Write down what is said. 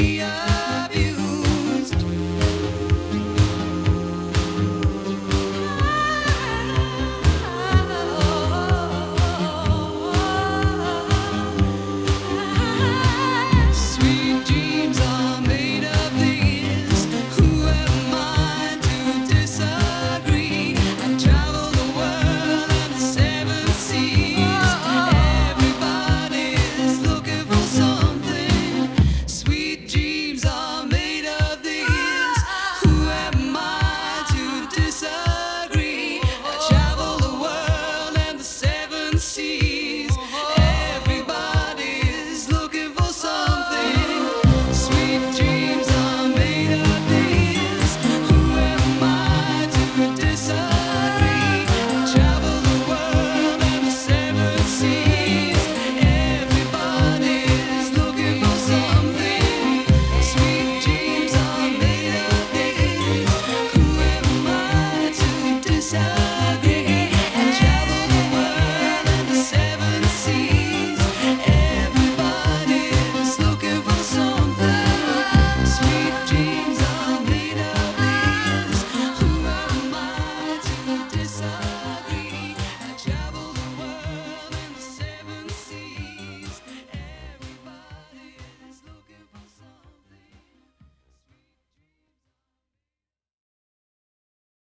Maria.